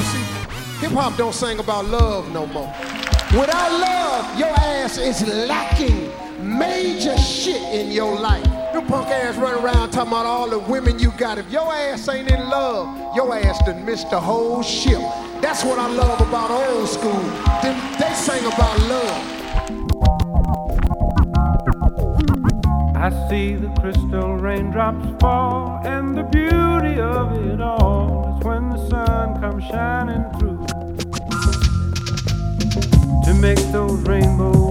hip hop don't sing about love no more. Without love, your ass is lacking major shit in your life. You punk ass run around talking about all the women you got. If your ass ain't in love, your ass done missed the whole ship. That's what I love about old school. Them, they sing about love. I see the crystal raindrops fall, sun shining through to make those rainbows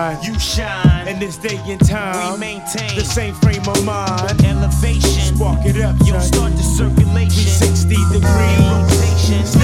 shine. You shine. In this day and time. We maintain the same frame of mind. elevation. Spark it up, You'll start the circulation. 360 degrees. rotation.